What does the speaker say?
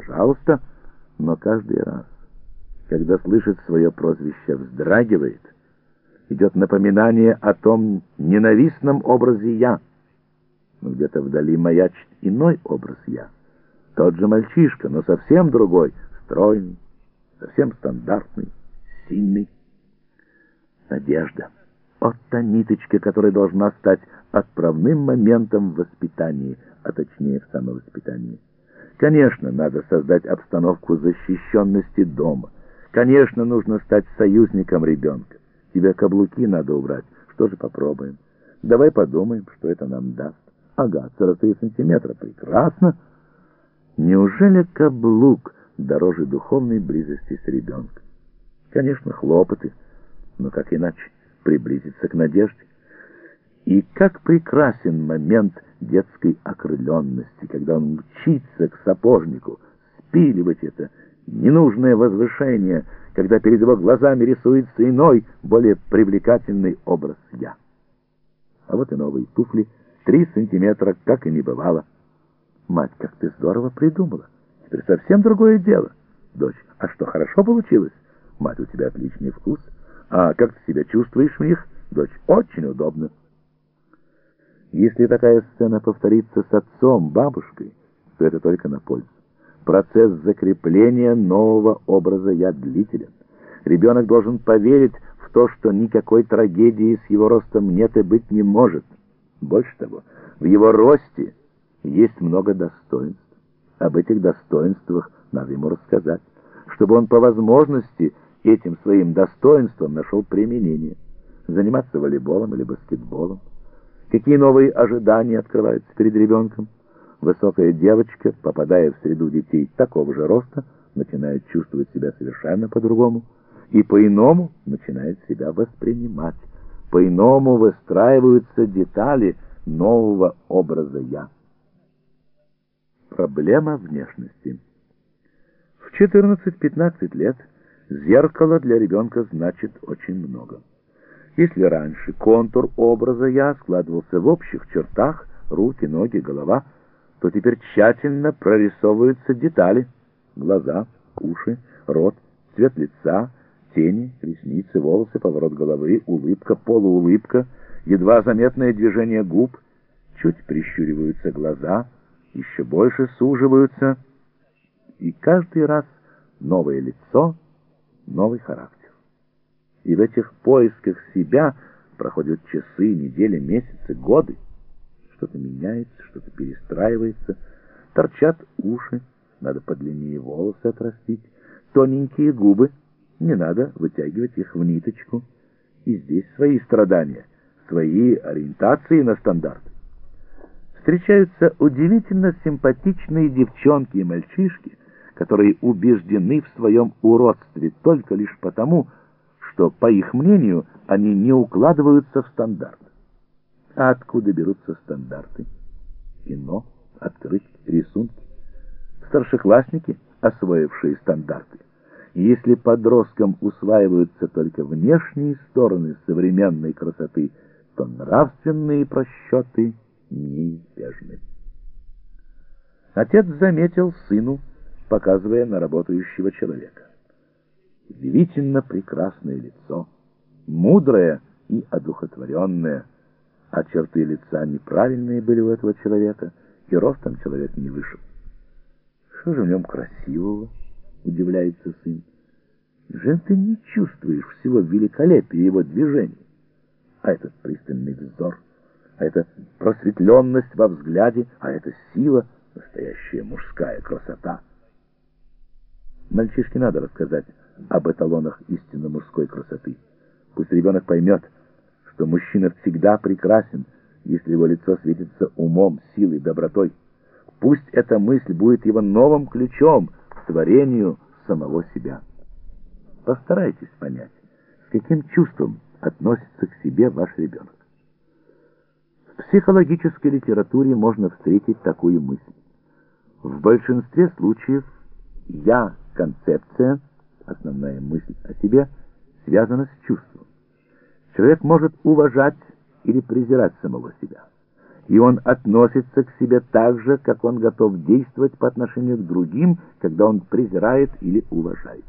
пожалуйста, но каждый раз, когда слышит свое прозвище, вздрагивает, идет напоминание о том ненавистном образе «я». Но где-то вдали маячит иной образ «я». Тот же мальчишка, но совсем другой, стройный, совсем стандартный, сильный. Надежда. Вот та ниточка, которая должна стать отправным моментом в воспитании, а точнее в самовоспитании. Конечно, надо создать обстановку защищенности дома. Конечно, нужно стать союзником ребенка. Тебе каблуки надо убрать. Что же попробуем? Давай подумаем, что это нам даст. Ага, 43 сантиметра. Прекрасно. Неужели каблук дороже духовной близости с ребенком? Конечно, хлопоты, но как иначе приблизиться к надежде? И как прекрасен момент детской окрыленности, когда он мчится к сапожнику, спиливать это ненужное возвышение, когда перед его глазами рисуется иной, более привлекательный образ «я». А вот и новые туфли, три сантиметра, как и не бывало. Мать, как ты здорово придумала. Теперь совсем другое дело. Дочь, а что, хорошо получилось? Мать, у тебя отличный вкус. А как ты себя чувствуешь в них? Дочь, очень удобно. Если такая сцена повторится с отцом, бабушкой, то это только на пользу. Процесс закрепления нового образа «я» длителен. Ребенок должен поверить в то, что никакой трагедии с его ростом нет и быть не может. Больше того, в его росте есть много достоинств. Об этих достоинствах надо ему рассказать, чтобы он по возможности этим своим достоинством нашел применение. Заниматься волейболом или баскетболом. Какие новые ожидания открываются перед ребенком? Высокая девочка, попадая в среду детей такого же роста, начинает чувствовать себя совершенно по-другому и по-иному начинает себя воспринимать. По-иному выстраиваются детали нового образа «я». Проблема внешности. В 14-15 лет зеркало для ребенка значит очень много. Если раньше контур образа «я» складывался в общих чертах, руки, ноги, голова, то теперь тщательно прорисовываются детали – глаза, уши, рот, цвет лица, тени, ресницы, волосы, поворот головы, улыбка, полуулыбка, едва заметное движение губ, чуть прищуриваются глаза – еще больше суживаются, и каждый раз новое лицо, новый характер. И в этих поисках себя проходят часы, недели, месяцы, годы. Что-то меняется, что-то перестраивается, торчат уши, надо подлиннее волосы отрастить, тоненькие губы, не надо вытягивать их в ниточку. И здесь свои страдания, свои ориентации на стандарт встречаются удивительно симпатичные девчонки и мальчишки, которые убеждены в своем уродстве только лишь потому, что, по их мнению, они не укладываются в стандарт. А откуда берутся стандарты? Кино, открытки, рисунки. Старшеклассники, освоившие стандарты. Если подросткам усваиваются только внешние стороны современной красоты, то нравственные просчеты – неизбежны. Отец заметил сыну, показывая на работающего человека. Удивительно прекрасное лицо, мудрое и одухотворенное, а черты лица неправильные были у этого человека, и ростом человек не вышел. Что же в нем красивого? Удивляется сын. Же ты не чувствуешь всего великолепия его движений, а этот пристальный взор — а это просветленность во взгляде, а это сила, настоящая мужская красота. Мальчишке надо рассказать об эталонах истинно мужской красоты. Пусть ребенок поймет, что мужчина всегда прекрасен, если его лицо светится умом, силой, добротой. Пусть эта мысль будет его новым ключом к творению самого себя. Постарайтесь понять, с каким чувством относится к себе ваш ребенок. В психологической литературе можно встретить такую мысль. В большинстве случаев «я-концепция», основная мысль о себе, связана с чувством. Человек может уважать или презирать самого себя. и он относится к себе так же, как он готов действовать по отношению к другим, когда он презирает или уважает.